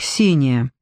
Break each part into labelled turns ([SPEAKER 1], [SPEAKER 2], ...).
[SPEAKER 1] Ксения.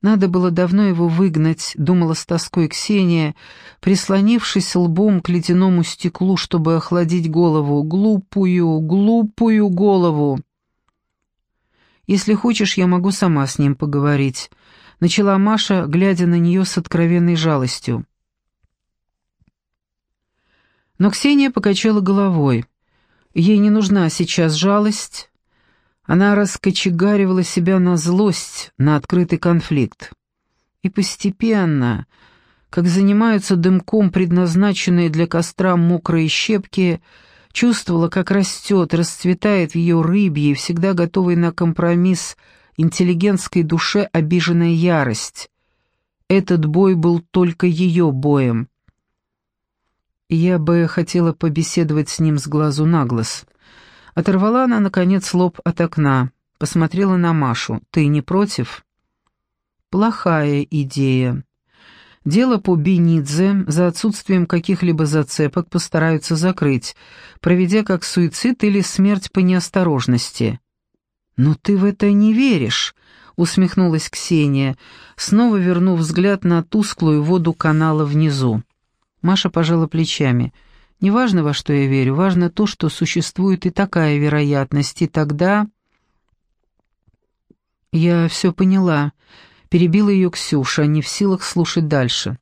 [SPEAKER 1] Надо было давно его выгнать, думала с тоской Ксения, прислонившись лбом к ледяному стеклу, чтобы охладить голову. Глупую, глупую голову. «Если хочешь, я могу сама с ним поговорить», — начала Маша, глядя на нее с откровенной жалостью. Но Ксения покачала головой. Ей не нужна сейчас жалость. Она раскочегаривала себя на злость, на открытый конфликт. И постепенно, как занимаются дымком предназначенные для костра мокрые щепки, чувствовала, как растет, расцветает в ее рыбье, всегда готовой на компромисс интеллигентской душе обиженная ярость. Этот бой был только ее боем. Я бы хотела побеседовать с ним с глазу на глаз. Оторвала она, наконец, лоб от окна, посмотрела на Машу. «Ты не против?» «Плохая идея. Дело по Бенидзе за отсутствием каких-либо зацепок постараются закрыть, проведя как суицид или смерть по неосторожности». «Но ты в это не веришь», — усмехнулась Ксения, снова вернув взгляд на тусклую воду канала внизу. Маша пожала плечами. «Неважно, во что я верю, важно то, что существует и такая вероятность, и тогда...» «Я все поняла», — перебила ее Ксюша, не в силах слушать дальше.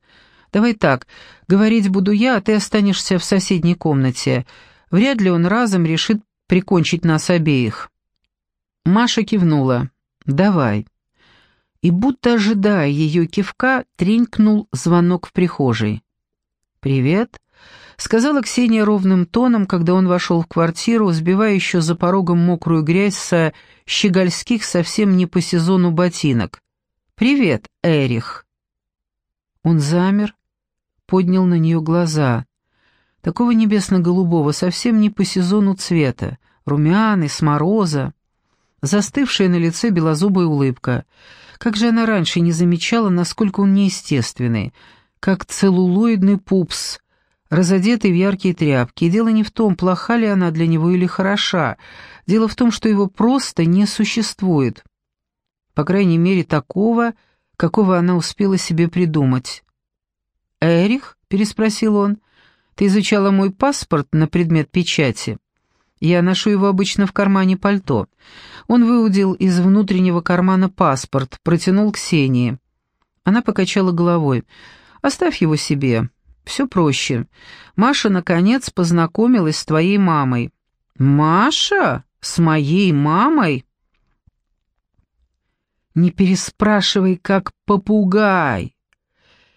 [SPEAKER 1] «Давай так, говорить буду я, а ты останешься в соседней комнате. Вряд ли он разом решит прикончить нас обеих». Маша кивнула. «Давай». И будто ожидая ее кивка, тренькнул звонок в прихожей. «Привет», — сказала Ксения ровным тоном, когда он вошел в квартиру, сбивая еще за порогом мокрую грязь со щегольских совсем не по сезону ботинок. «Привет, Эрих». Он замер, поднял на нее глаза. Такого небесно-голубого, совсем не по сезону цвета, румяный, с мороза. Застывшая на лице белозубая улыбка. Как же она раньше не замечала, насколько он неестественный — как целлулоидный пупс, разодетый в яркие тряпки. И дело не в том, плоха ли она для него или хороша. Дело в том, что его просто не существует. По крайней мере, такого, какого она успела себе придумать. «Эрих?» — переспросил он. «Ты изучала мой паспорт на предмет печати?» «Я ношу его обычно в кармане пальто». Он выудил из внутреннего кармана паспорт, протянул Ксении. Она покачала головой. Оставь его себе. Все проще. Маша, наконец, познакомилась с твоей мамой». «Маша? С моей мамой?» «Не переспрашивай, как попугай».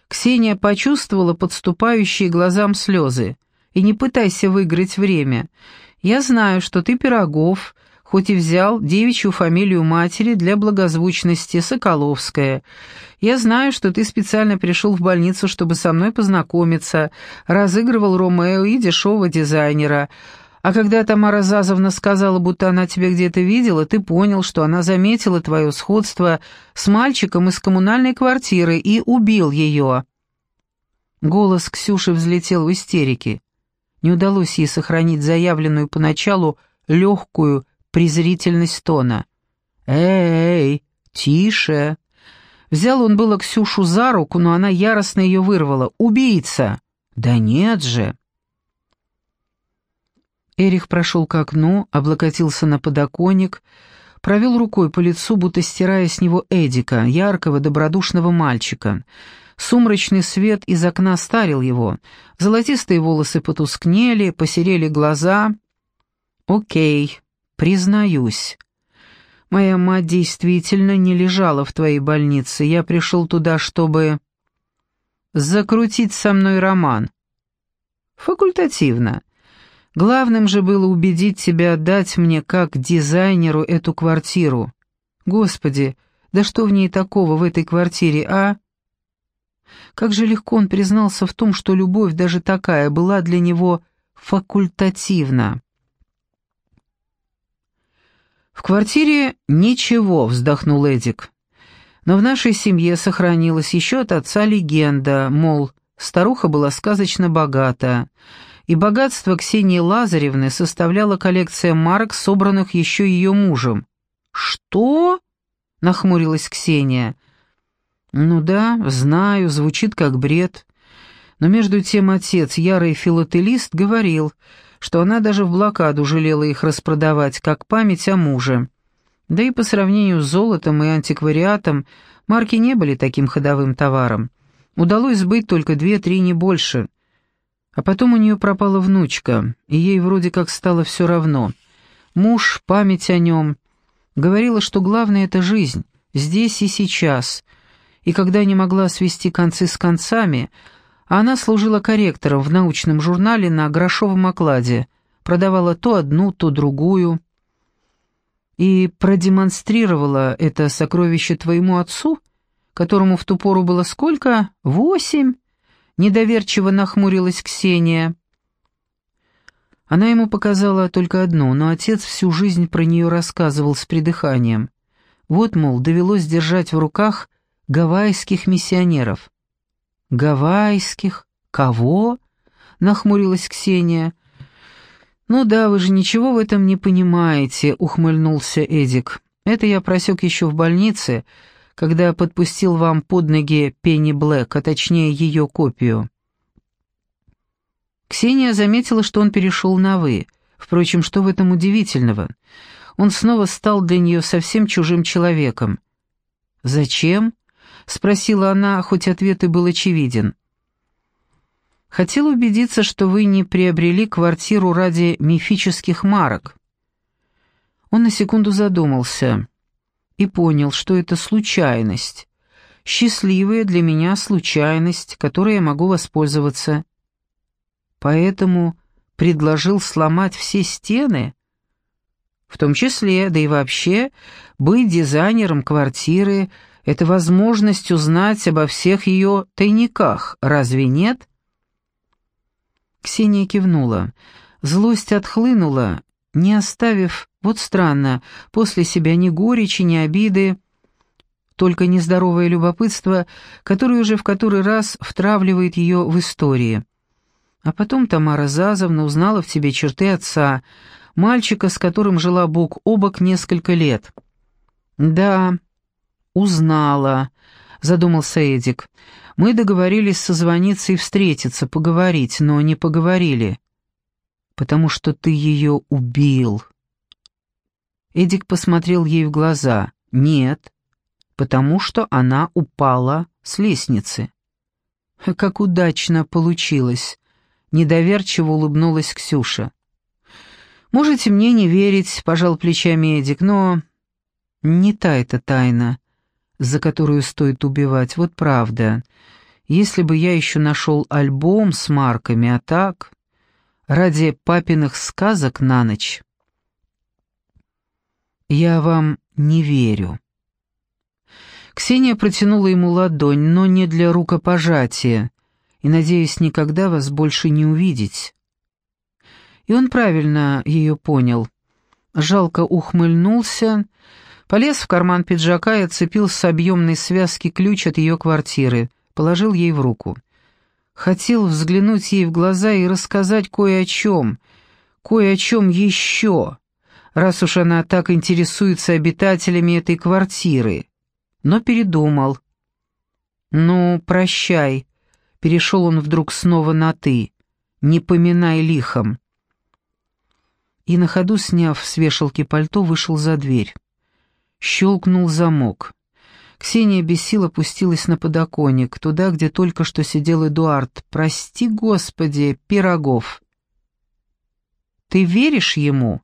[SPEAKER 1] Ксения почувствовала подступающие глазам слезы. «И не пытайся выиграть время. Я знаю, что ты Пирогов, хоть и взял девичью фамилию матери для благозвучности Соколовская. Я знаю, что ты специально пришел в больницу, чтобы со мной познакомиться, разыгрывал Ромео и дешевого дизайнера. А когда Тамара Зазовна сказала, будто она тебя где-то видела, ты понял, что она заметила твое сходство с мальчиком из коммунальной квартиры и убил ее». Голос Ксюши взлетел в истерике. Не удалось ей сохранить заявленную поначалу легкую, презрительность тона. «Эй, тише!» Взял он было Ксюшу за руку, но она яростно ее вырвала. «Убийца!» «Да нет же!» Эрих прошел к окну, облокотился на подоконник, провел рукой по лицу, будто стирая с него Эдика, яркого, добродушного мальчика. Сумрачный свет из окна старил его. Золотистые волосы потускнели, посерели глаза. «Окей, Признаюсь, моя мать действительно не лежала в твоей больнице. Я пришел туда, чтобы... закрутить со мной роман. Факультативно. Главным же было убедить тебя отдать мне как дизайнеру эту квартиру. Господи, да что в ней такого, в этой квартире, а? Как же легко он признался в том, что любовь даже такая была для него факультативна. «В квартире ничего», — вздохнул Эдик. «Но в нашей семье сохранилась еще от отца легенда, мол, старуха была сказочно богата, и богатство Ксении Лазаревны составляла коллекция марок, собранных еще ее мужем». «Что?» нахмурилась Ксения. «Ну да, знаю, звучит как бред. Но между тем отец, ярый филателист, говорил, что она даже в блокаду жалела их распродавать, как память о муже. Да и по сравнению с золотом и антиквариатом марки не были таким ходовым товаром. Удалось сбыть только две-три, не больше. А потом у нее пропала внучка, и ей вроде как стало все равно. Муж, память о нем. Говорила, что главное — это жизнь, здесь и сейчас. И когда не могла свести концы с концами, она служила корректором в научном журнале на грошовом окладе, продавала то одну, то другую. И продемонстрировала это сокровище твоему отцу, которому в ту пору было сколько? Восемь? Недоверчиво нахмурилась Ксения. Она ему показала только одну, но отец всю жизнь про нее рассказывал с придыханием. Вот, мол, довелось держать в руках гавайских миссионеров. «Гавайских? Кого?» — нахмурилась Ксения. «Ну да, вы же ничего в этом не понимаете», — ухмыльнулся Эдик. «Это я просек еще в больнице, когда подпустил вам под ноги Пенни Блэк, а точнее ее копию». Ксения заметила, что он перешел на «вы». Впрочем, что в этом удивительного? Он снова стал для нее совсем чужим человеком. «Зачем?» — спросила она, хоть ответ и был очевиден. «Хотел убедиться, что вы не приобрели квартиру ради мифических марок». Он на секунду задумался и понял, что это случайность. Счастливая для меня случайность, которой я могу воспользоваться. Поэтому предложил сломать все стены, в том числе, да и вообще, быть дизайнером квартиры — это возможность узнать обо всех ее тайниках, разве нет? Ксения кивнула. Злость отхлынула, не оставив, вот странно, после себя ни горечи, ни обиды, только нездоровое любопытство, которое уже в который раз втравливает ее в истории. А потом Тамара Зазовна узнала в тебе черты отца, мальчика, с которым жила бок о бок несколько лет. «Да, узнала», — задумался Эдик. «Мы договорились созвониться и встретиться, поговорить, но не поговорили, потому что ты ее убил». Эдик посмотрел ей в глаза. «Нет, потому что она упала с лестницы». «Как удачно получилось!» Недоверчиво улыбнулась Ксюша. «Можете мне не верить», — пожал плечами Эдик, «но не та эта тайна, за которую стоит убивать, вот правда. Если бы я еще нашел альбом с марками, а так, ради папиных сказок на ночь». «Я вам не верю». Ксения протянула ему ладонь, но не для рукопожатия, и надеюсь никогда вас больше не увидеть». И он правильно ее понял. Жалко ухмыльнулся, полез в карман пиджака и отцепил с объемной связки ключ от ее квартиры, положил ей в руку. Хотел взглянуть ей в глаза и рассказать кое о чем, кое о чем еще, раз уж она так интересуется обитателями этой квартиры. Но передумал. «Ну, прощай», Перешел он вдруг снова на «ты». «Не поминай лихом». И на ходу, сняв с вешалки пальто, вышел за дверь. Щелкнул замок. Ксения без сил опустилась на подоконник, туда, где только что сидел Эдуард. «Прости, Господи, Пирогов!» «Ты веришь ему?»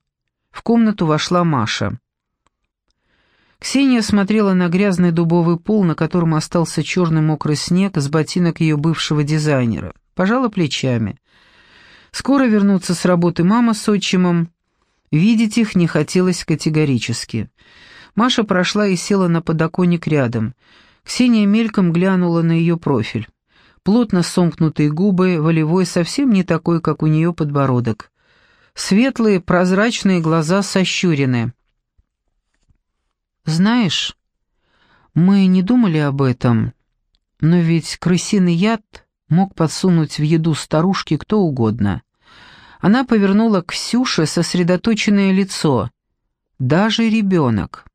[SPEAKER 1] В комнату вошла Маша. Ксения смотрела на грязный дубовый пол, на котором остался черный мокрый снег с ботинок ее бывшего дизайнера. Пожала плечами. Скоро вернутся с работы мама с отчимом. Видеть их не хотелось категорически. Маша прошла и села на подоконник рядом. Ксения мельком глянула на ее профиль. Плотно сомкнутые губы, волевой, совсем не такой, как у нее подбородок. Светлые, прозрачные глаза сощурены. Знаешь, мы не думали об этом, но ведь крысиный яд мог подсунуть в еду старушки кто угодно. Она повернула к Ксюше сосредоточенное лицо. Даже ребенок.